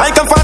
Like a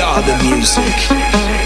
are the music.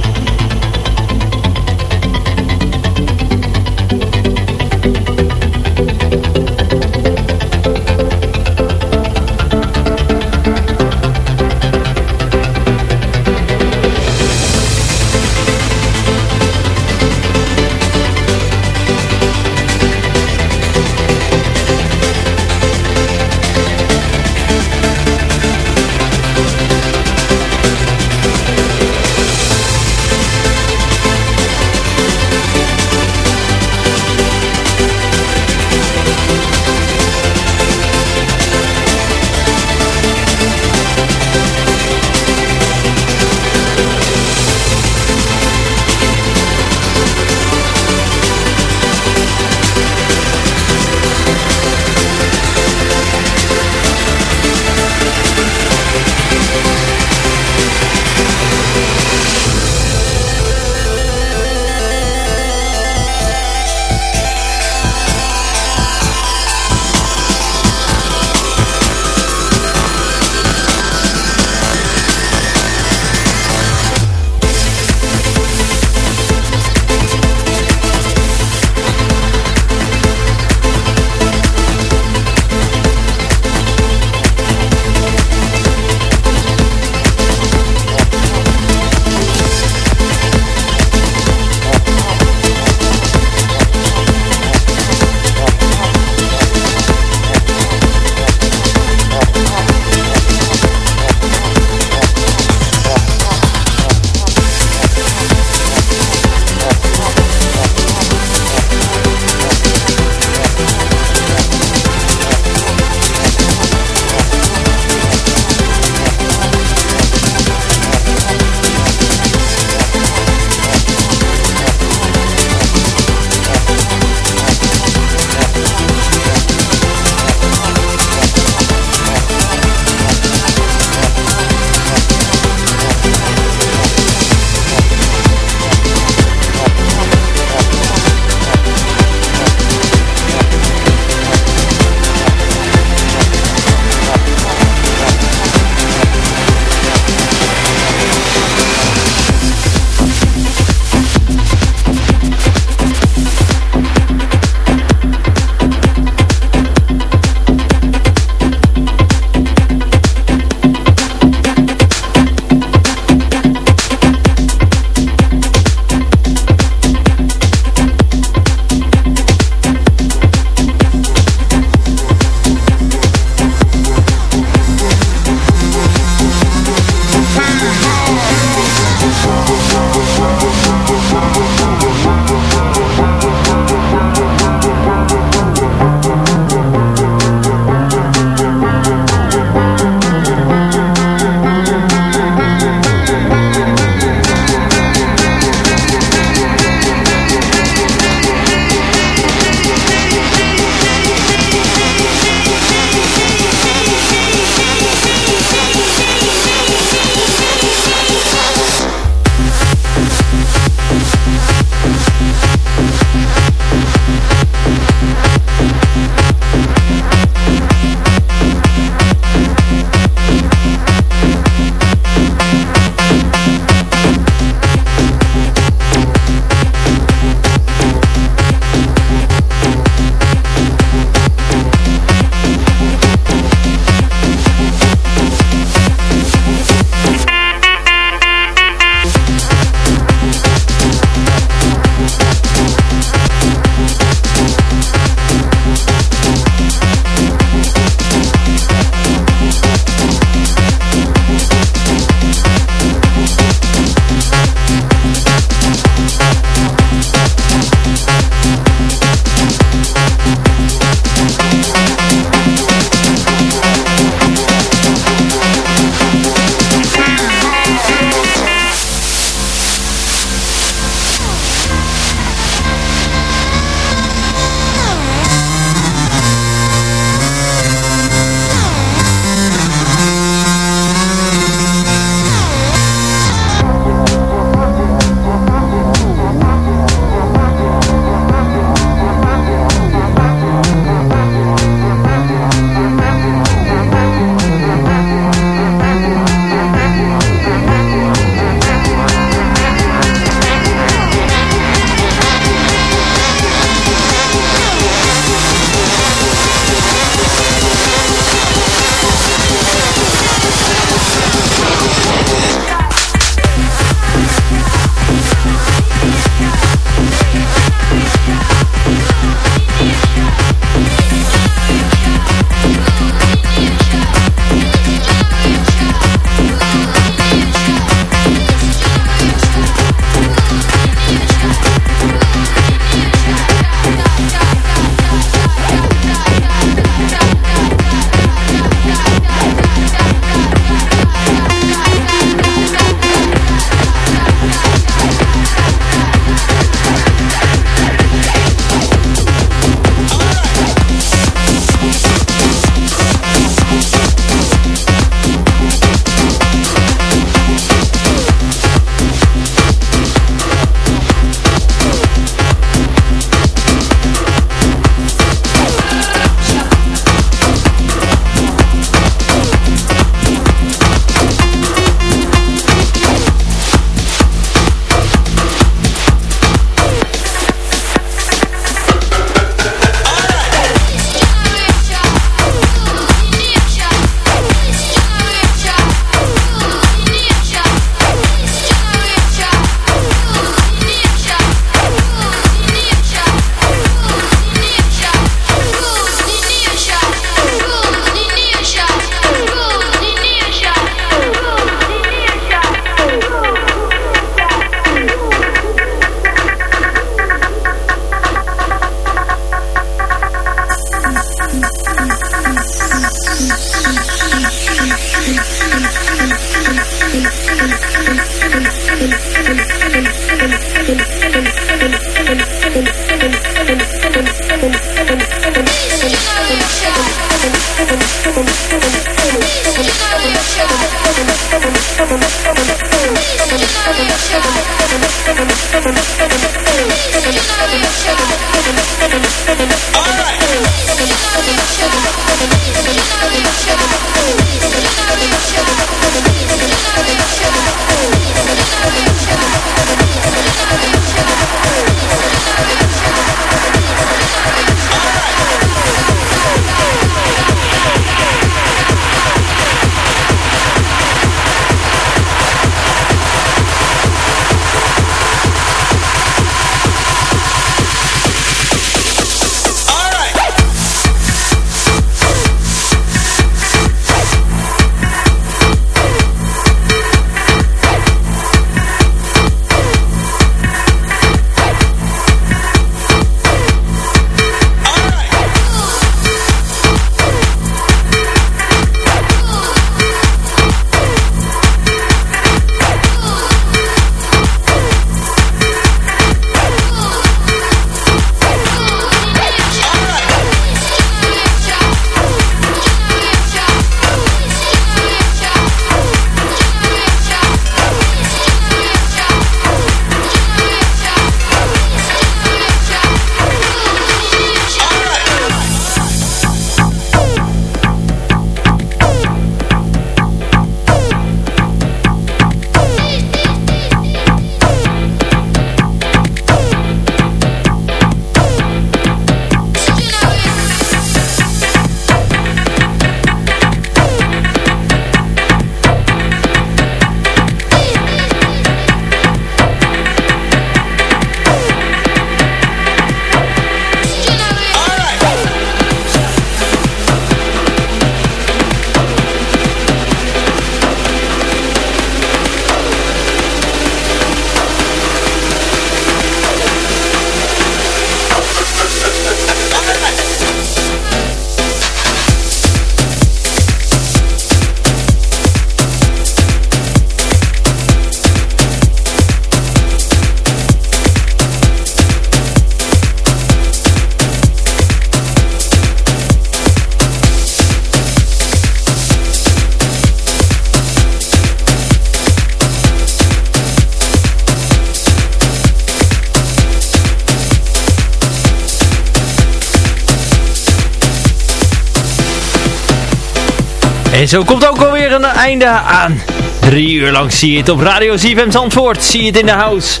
En zo komt ook alweer een einde aan. Drie uur lang zie je het op Radio ZFM Zandvoort. Zie je het in de house.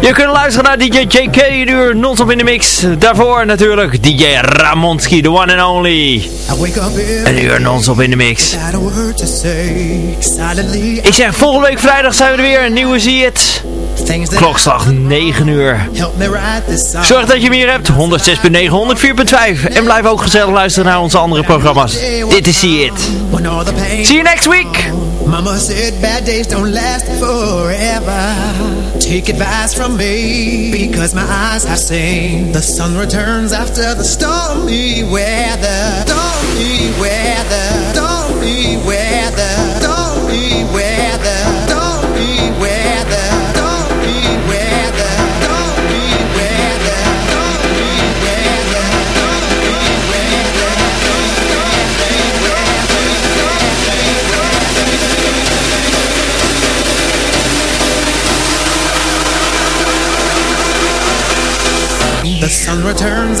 Je kunt luisteren naar DJ JK, een uur non-stop in de mix. Daarvoor natuurlijk DJ Ramonski, the one and only. Een uur non-stop in de mix. Ik zeg, volgende week vrijdag zijn we er weer. Een nieuwe Zie het. Klokslag 9 uur. Zorg dat je hem hier hebt. 106.9, 104.5. En blijf ook gezellig luisteren naar onze andere programma's. Dit is See It. See you next week. Mama said bad days don't last forever. Take advice from me. Because my eyes have seen. The sun returns after the stormy weather. Stormy The sun returns